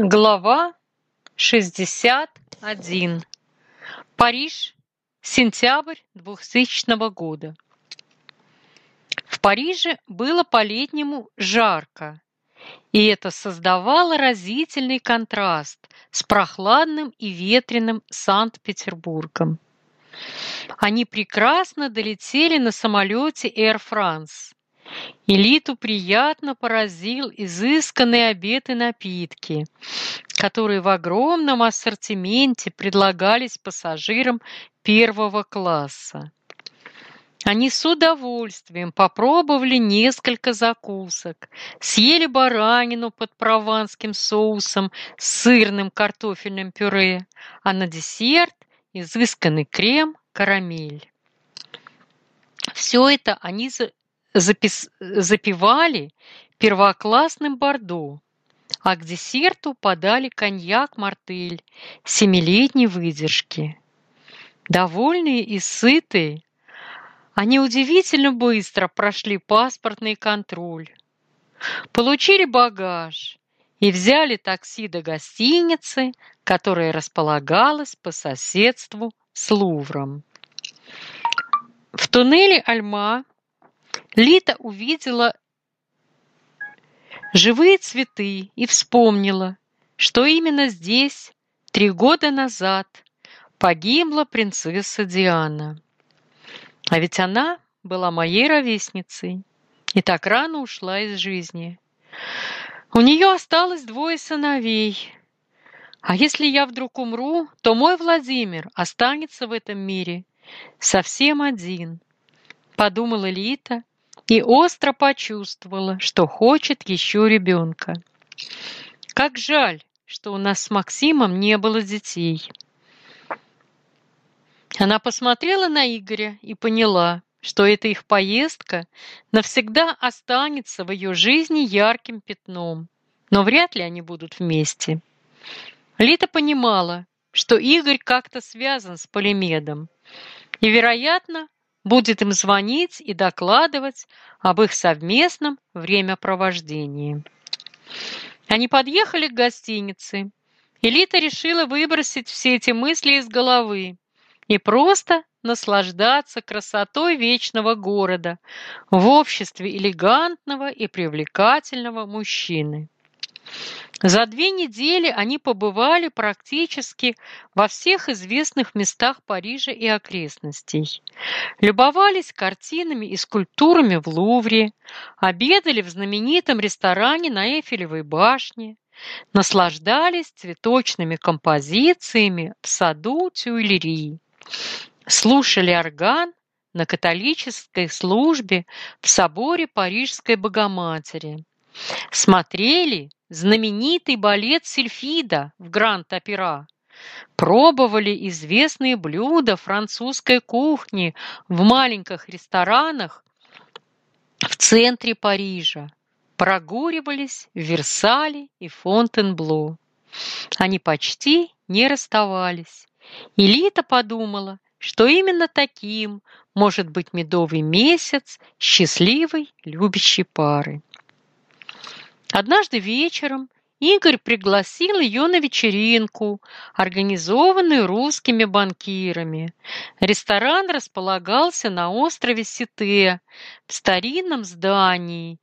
Глава шестьдесят один. Париж. Сентябрь двухтысячного года. В Париже было по-летнему жарко, и это создавало разительный контраст с прохладным и ветреным Санкт-Петербургом. Они прекрасно долетели на самолете Air France. Элиту приятно поразил изысканный обед и напитки, которые в огромном ассортименте предлагались пассажирам первого класса. Они с удовольствием попробовали несколько закусок, съели баранину под прованским соусом с сырным картофельным пюре, а на десерт изысканный крем карамель. Все это они запис... запивали первоклассным бордо, а к десерту подали коньяк-мартель семилетней выдержки. Довольные и сытые, они удивительно быстро прошли паспортный контроль, получили багаж и взяли такси до гостиницы, которая располагалась по соседству с Лувром. В туннеле Альма Лита увидела живые цветы и вспомнила, что именно здесь три года назад погибла принцесса Диана. А ведь она была моей ровесницей и так рано ушла из жизни. У нее осталось двое сыновей. А если я вдруг умру, то мой Владимир останется в этом мире совсем один, подумала Лита и остро почувствовала, что хочет еще ребенка. Как жаль, что у нас с Максимом не было детей. Она посмотрела на Игоря и поняла, что эта их поездка навсегда останется в ее жизни ярким пятном, но вряд ли они будут вместе. Лита понимала, что Игорь как-то связан с Полимедом, и, вероятно, будет им звонить и докладывать об их совместном времяпровождении. Они подъехали к гостинице, и Лита решила выбросить все эти мысли из головы и просто наслаждаться красотой вечного города в обществе элегантного и привлекательного мужчины. За две недели они побывали практически во всех известных местах Парижа и окрестностей. Любовались картинами и скульптурами в Лувре, обедали в знаменитом ресторане на Эйфелевой башне, наслаждались цветочными композициями в саду Тюильри, слушали орган на католической службе в соборе Парижской Богоматери, смотрели знаменитый балет Сильфида в Гранд-Опера, пробовали известные блюда французской кухни в маленьких ресторанах в центре Парижа, прогуливались в Версале и Фонтенбло. Они почти не расставались. И Лита подумала, что именно таким может быть медовый месяц счастливой любящей пары. Однажды вечером Игорь пригласил ее на вечеринку, организованную русскими банкирами. Ресторан располагался на острове Сите, в старинном здании,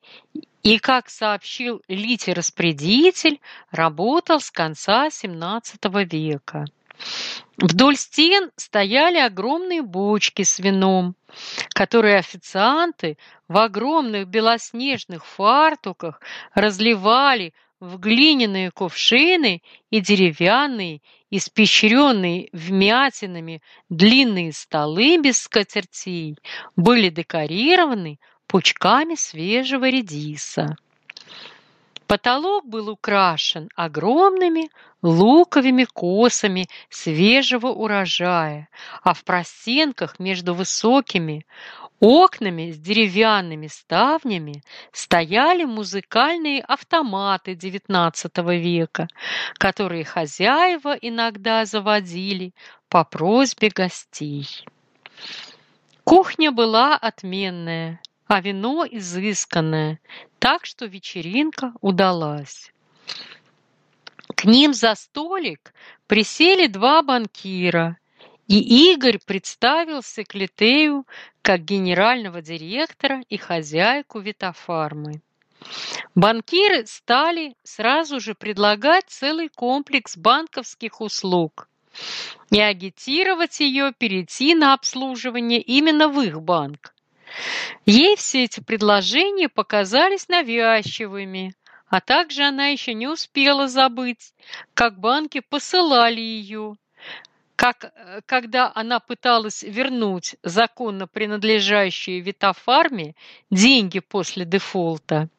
и, как сообщил Лите-распорядитель, работал с конца XVII века. Вдоль стен стояли огромные бочки с вином, которые официанты в огромных белоснежных фартуках разливали в глиняные кувшины и деревянные, испещренные вмятинами длинные столы без скатертей были декорированы пучками свежего редиса. Потолок был украшен огромными луковыми косами свежего урожая, а в простенках между высокими окнами с деревянными ставнями стояли музыкальные автоматы XIX века, которые хозяева иногда заводили по просьбе гостей. Кухня была отменная, а вино изысканное, так что вечеринка удалась. К ним за столик присели два банкира, и Игорь представился Клетею как генерального директора и хозяйку Витофармы. Банкиры стали сразу же предлагать целый комплекс банковских услуг и агитировать ее перейти на обслуживание именно в их банк. Ей все эти предложения показались навязчивыми, а также она еще не успела забыть, как банки посылали ее, как когда она пыталась вернуть законно принадлежащие Витофарме деньги после дефолта.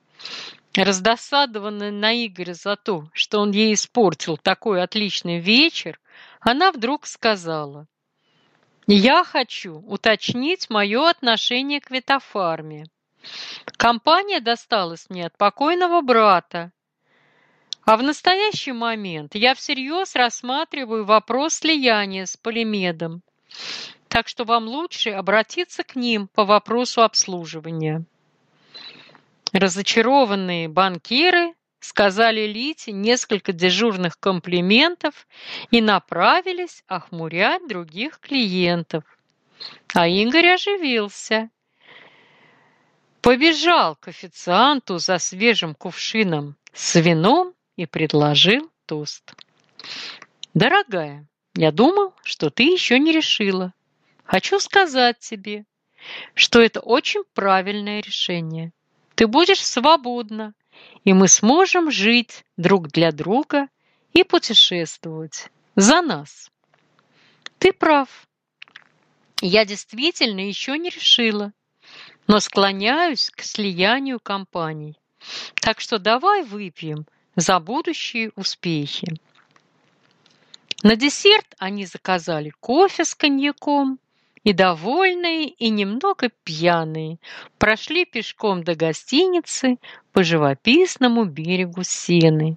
Раздосадованная на Игоря за то, что он ей испортил такой отличный вечер, она вдруг сказала, «Я хочу уточнить мое отношение к Витофарме. Компания досталась мне от покойного брата, а в настоящий момент я всерьез рассматриваю вопрос слияния с Полимедом, так что вам лучше обратиться к ним по вопросу обслуживания». Разочарованные банкиры сказали Лите несколько дежурных комплиментов и направились охмурять других клиентов. А Игорь оживился. Побежал к официанту за свежим кувшином с вином и предложил тост. «Дорогая, я думал, что ты еще не решила. Хочу сказать тебе, что это очень правильное решение. Ты будешь свободна, и мы сможем жить друг для друга и путешествовать за нас. Ты прав. Я действительно еще не решила, но склоняюсь к слиянию компаний. Так что давай выпьем за будущие успехи. На десерт они заказали кофе с коньяком и довольные, и немного пьяные прошли пешком до гостиницы по живописному берегу Сены.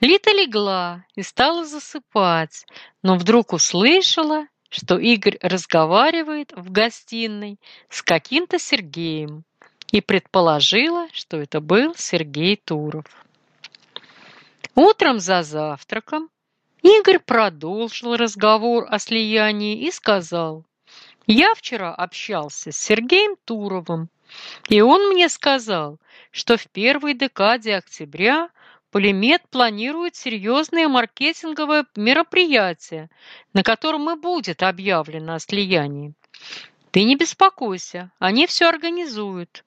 Лита легла и стала засыпать, но вдруг услышала, что Игорь разговаривает в гостиной с каким-то Сергеем и предположила, что это был Сергей Туров. Утром за завтраком Игорь продолжил разговор о слиянии и сказал, я вчера общался с Сергеем Туровым, и он мне сказал, что в первой декаде октября Полимет планирует серьезное маркетинговое мероприятие, на котором и будет объявлено о слиянии. Ты не беспокойся, они все организуют.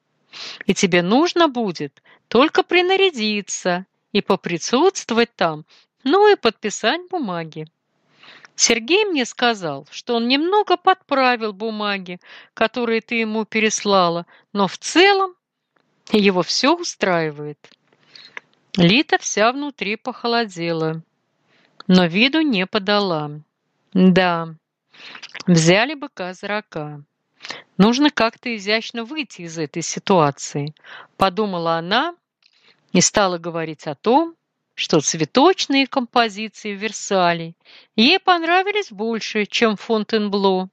И тебе нужно будет только принарядиться и поприсутствовать там, ну и подписать бумаги. Сергей мне сказал, что он немного подправил бумаги, которые ты ему переслала, но в целом его все устраивает. Лита вся внутри похолодела, но виду не подала. Да, взяли быка за рога. Нужно как-то изящно выйти из этой ситуации, подумала она и стала говорить о том, что цветочные композиции в Версале ей понравились больше, чем Фонтенбло.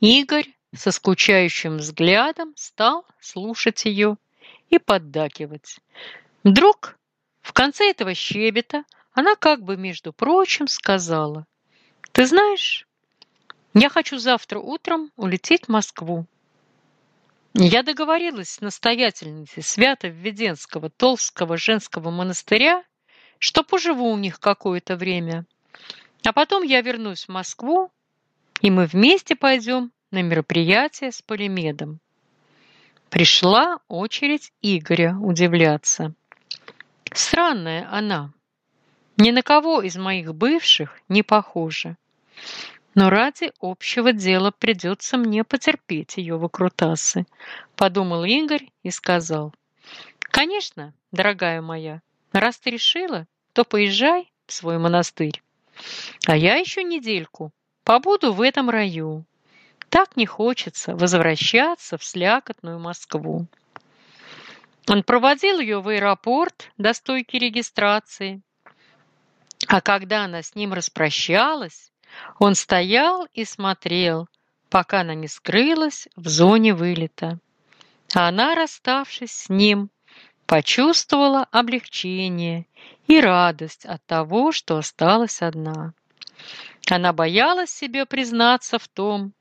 Игорь со скучающим взглядом стал слушать ее и поддакивать. Вдруг в конце этого щебета она как бы, между прочим, сказала, «Ты знаешь, я хочу завтра утром улететь в Москву. Я договорилась с настоятельницей Свято-Введенского Толстого женского монастыря, что поживу у них какое-то время, а потом я вернусь в Москву, и мы вместе пойдем на мероприятие с Полимедом. Пришла очередь Игоря удивляться. Странная она, ни на кого из моих бывших не похожа. Но ради общего дела придется мне потерпеть ее выкрутасы, подумал Игорь и сказал. Конечно, дорогая моя, раз ты решила, то поезжай в свой монастырь. А я еще недельку побуду в этом раю. Так не хочется возвращаться в слякотную Москву. Он проводил ее в аэропорт до стойки регистрации. А когда она с ним распрощалась, он стоял и смотрел, пока она не скрылась в зоне вылета. А она, расставшись с ним, почувствовала облегчение и радость от того, что осталась одна. Она боялась себе признаться в том,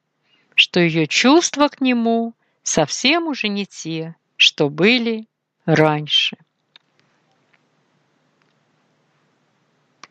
что ее чувства к нему совсем уже не те, что были раньше.